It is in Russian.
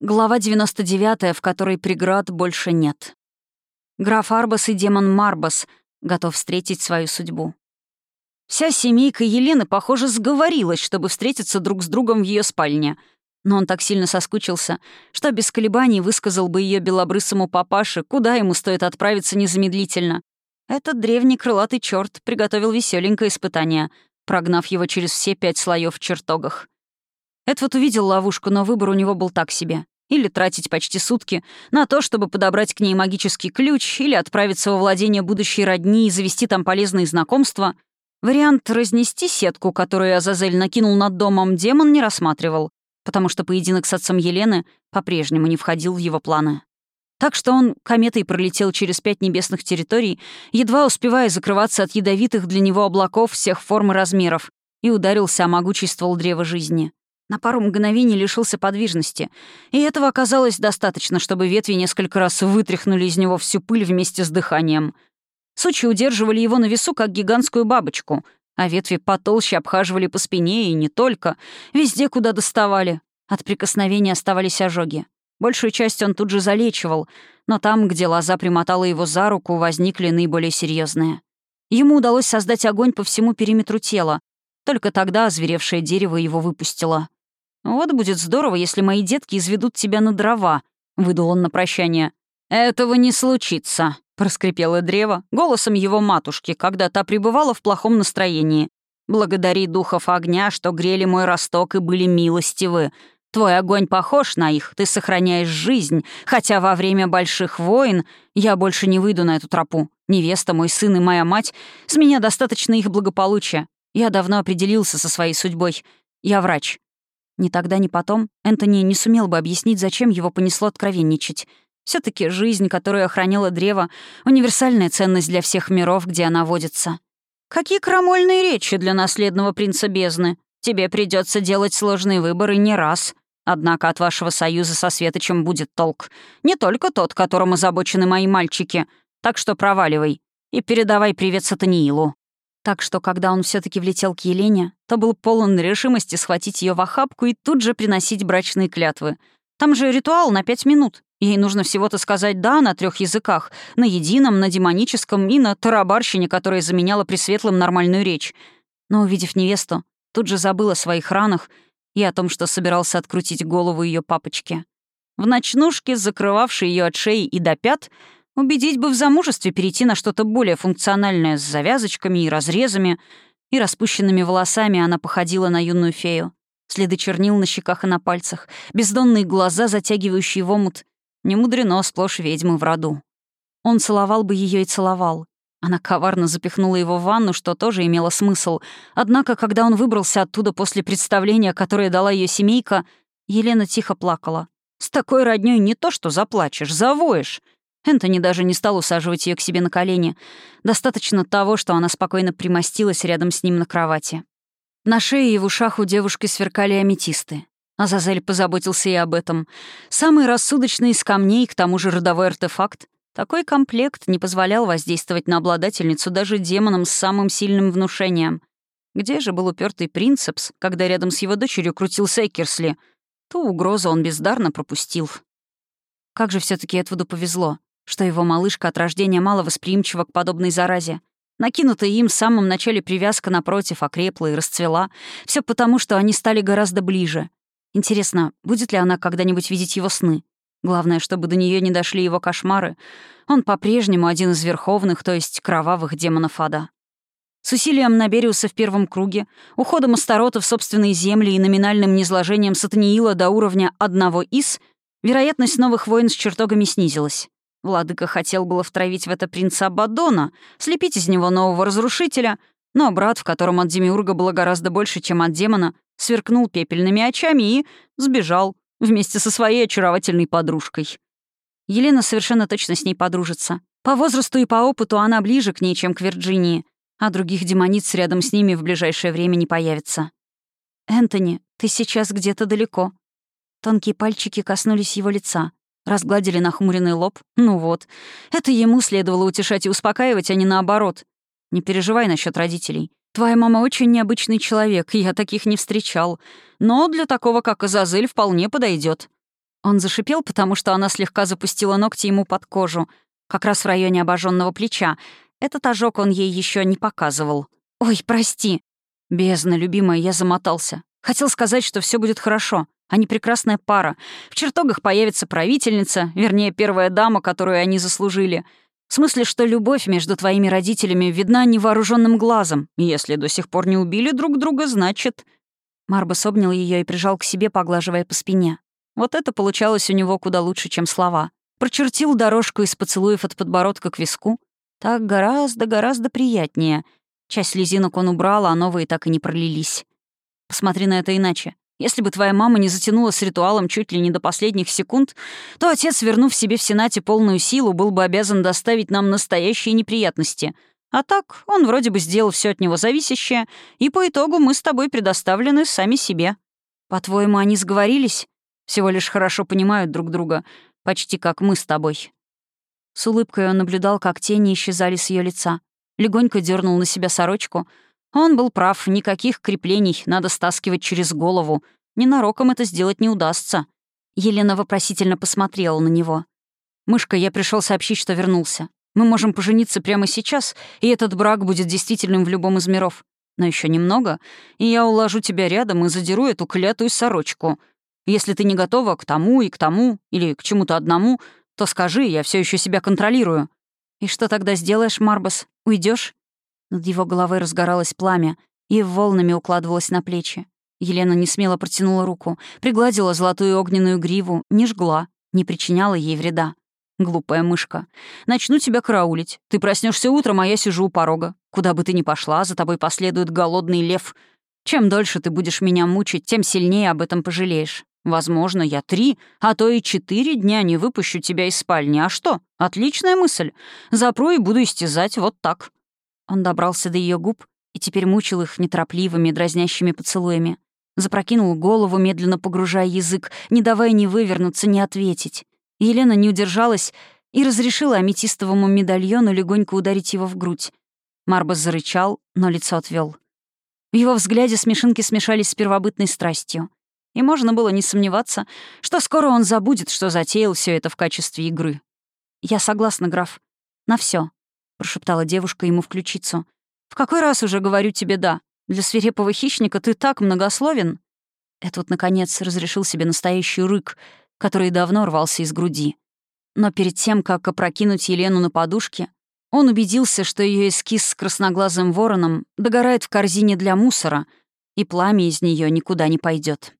Глава 99, в которой преград больше нет. Граф Арбас и демон Марбас готов встретить свою судьбу. Вся семейка Елены, похоже, сговорилась, чтобы встретиться друг с другом в ее спальне. Но он так сильно соскучился, что без колебаний высказал бы ее белобрысому папаше, куда ему стоит отправиться незамедлительно. Этот древний крылатый черт приготовил веселенькое испытание, прогнав его через все пять слоев в чертогах. Эдвард увидел ловушку, но выбор у него был так себе. Или тратить почти сутки на то, чтобы подобрать к ней магический ключ, или отправиться во владение будущей родни и завести там полезные знакомства. Вариант разнести сетку, которую Азазель накинул над домом, демон не рассматривал, потому что поединок с отцом Елены по-прежнему не входил в его планы. Так что он кометой пролетел через пять небесных территорий, едва успевая закрываться от ядовитых для него облаков всех форм и размеров, и ударился о могучий ствол древа жизни. На пару мгновений лишился подвижности, и этого оказалось достаточно, чтобы ветви несколько раз вытряхнули из него всю пыль вместе с дыханием. Сучи удерживали его на весу, как гигантскую бабочку, а ветви потолще обхаживали по спине и не только, везде, куда доставали. От прикосновения оставались ожоги. Большую часть он тут же залечивал, но там, где лоза примотала его за руку, возникли наиболее серьезные. Ему удалось создать огонь по всему периметру тела. Только тогда озверевшее дерево его выпустило. «Вот будет здорово, если мои детки изведут тебя на дрова», — выдал он на прощание. «Этого не случится», — проскрипело древо, голосом его матушки, когда та пребывала в плохом настроении. «Благодари духов огня, что грели мой росток и были милостивы. Твой огонь похож на их, ты сохраняешь жизнь, хотя во время больших войн я больше не выйду на эту тропу. Невеста, мой сын и моя мать, с меня достаточно их благополучия. Я давно определился со своей судьбой. Я врач. Ни тогда, ни потом Энтони не сумел бы объяснить, зачем его понесло откровенничать. все таки жизнь, которую охраняло древо, — универсальная ценность для всех миров, где она водится. «Какие крамольные речи для наследного принца бездны. Тебе придется делать сложные выборы не раз. Однако от вашего союза со Светочем будет толк. Не только тот, которым озабочены мои мальчики. Так что проваливай. И передавай привет Сатаниилу». Так что, когда он все таки влетел к Елене, то был полон решимости схватить ее в охапку и тут же приносить брачные клятвы. Там же ритуал на пять минут. Ей нужно всего-то сказать «да» на трех языках — на едином, на демоническом и на тарабарщине, которая заменяла пресветлым нормальную речь. Но, увидев невесту, тут же забыл о своих ранах и о том, что собирался открутить голову ее папочке. В ночнушке, закрывавшей ее от шеи и до пят, Убедить бы в замужестве перейти на что-то более функциональное с завязочками и разрезами, и распущенными волосами она походила на юную фею. Следы чернил на щеках и на пальцах, бездонные глаза, затягивающие в омут. Не мудрено сплошь ведьмы в роду. Он целовал бы ее и целовал. Она коварно запихнула его в ванну, что тоже имело смысл. Однако, когда он выбрался оттуда после представления, которое дала ее семейка, Елена тихо плакала. «С такой роднёй не то что заплачешь, завоешь. Энтони даже не стал усаживать ее к себе на колени. Достаточно того, что она спокойно примостилась рядом с ним на кровати. На шее и в ушах у девушки сверкали аметисты. Азазель позаботился и об этом. Самый рассудочный из камней, к тому же родовой артефакт. Такой комплект не позволял воздействовать на обладательницу даже демонам с самым сильным внушением. Где же был упертый принцепс, когда рядом с его дочерью крутился Экерсли? Ту угрозу он бездарно пропустил. Как же все таки Эдвуду повезло что его малышка от рождения мало восприимчива к подобной заразе. Накинутая им в самом начале привязка, напротив, окрепла и расцвела. Все потому, что они стали гораздо ближе. Интересно, будет ли она когда-нибудь видеть его сны? Главное, чтобы до нее не дошли его кошмары. Он по-прежнему один из верховных, то есть кровавых демонов ада. С усилием Набериуса в первом круге, уходом Астарота в собственные земли и номинальным низложением Сатаниила до уровня одного из, вероятность новых войн с чертогами снизилась. Владыка хотел было втравить в это принца Абадона, слепить из него нового разрушителя, но брат, в котором от Демиурга было гораздо больше, чем от демона, сверкнул пепельными очами и сбежал вместе со своей очаровательной подружкой. Елена совершенно точно с ней подружится. По возрасту и по опыту она ближе к ней, чем к Вирджинии, а других демониц рядом с ними в ближайшее время не появится. «Энтони, ты сейчас где-то далеко». Тонкие пальчики коснулись его лица. Разгладили нахмуренный лоб. Ну вот. Это ему следовало утешать и успокаивать, а не наоборот. Не переживай насчет родителей. Твоя мама очень необычный человек, я таких не встречал. Но для такого, как Азазель, вполне подойдет. Он зашипел, потому что она слегка запустила ногти ему под кожу, как раз в районе обожженного плеча. Этот ожог он ей еще не показывал. «Ой, прости!» «Бездна, любимая, я замотался. Хотел сказать, что все будет хорошо. Они прекрасная пара. В чертогах появится правительница, вернее, первая дама, которую они заслужили. В смысле, что любовь между твоими родителями видна невооруженным глазом. Если до сих пор не убили друг друга, значит...» Марбас обнял ее и прижал к себе, поглаживая по спине. Вот это получалось у него куда лучше, чем слова. Прочертил дорожку из поцелуев от подбородка к виску. Так гораздо-гораздо приятнее. Часть слезинок он убрал, а новые так и не пролились. Посмотри на это иначе. Если бы твоя мама не затянула с ритуалом чуть ли не до последних секунд, то отец, вернув себе в Сенате полную силу, был бы обязан доставить нам настоящие неприятности. А так, он вроде бы сделал все от него зависящее, и по итогу мы с тобой предоставлены сами себе. По-твоему, они сговорились? Всего лишь хорошо понимают друг друга, почти как мы с тобой. С улыбкой он наблюдал, как тени исчезали с ее лица. Легонько дернул на себя сорочку — он был прав, никаких креплений надо стаскивать через голову. Ненароком это сделать не удастся. Елена вопросительно посмотрела на него. «Мышка, я пришел сообщить, что вернулся. Мы можем пожениться прямо сейчас, и этот брак будет действительным в любом из миров. Но еще немного, и я уложу тебя рядом и задеру эту клятую сорочку. Если ты не готова к тому и к тому, или к чему-то одному, то скажи, я все еще себя контролирую». «И что тогда сделаешь, Марбас? Уйдешь? Над его головой разгоралось пламя и волнами укладывалось на плечи. Елена не смело протянула руку, пригладила золотую огненную гриву, не жгла, не причиняла ей вреда. «Глупая мышка. Начну тебя караулить. Ты проснешься утром, а я сижу у порога. Куда бы ты ни пошла, за тобой последует голодный лев. Чем дольше ты будешь меня мучить, тем сильнее об этом пожалеешь. Возможно, я три, а то и четыре дня не выпущу тебя из спальни. А что? Отличная мысль. Запру и буду истязать вот так. Он добрался до ее губ и теперь мучил их неторопливыми, дразнящими поцелуями. Запрокинул голову, медленно погружая язык, не давая ни вывернуться, ни ответить. Елена не удержалась и разрешила аметистовому медальону легонько ударить его в грудь. Марбас зарычал, но лицо отвел. В его взгляде смешинки смешались с первобытной страстью. И можно было не сомневаться, что скоро он забудет, что затеял все это в качестве игры. «Я согласна, граф. На все. — прошептала девушка ему в ключицу. «В какой раз уже говорю тебе «да»? Для свирепого хищника ты так многословен». Этот, наконец, разрешил себе настоящий рык, который давно рвался из груди. Но перед тем, как опрокинуть Елену на подушке, он убедился, что ее эскиз с красноглазым вороном догорает в корзине для мусора, и пламя из нее никуда не пойдет.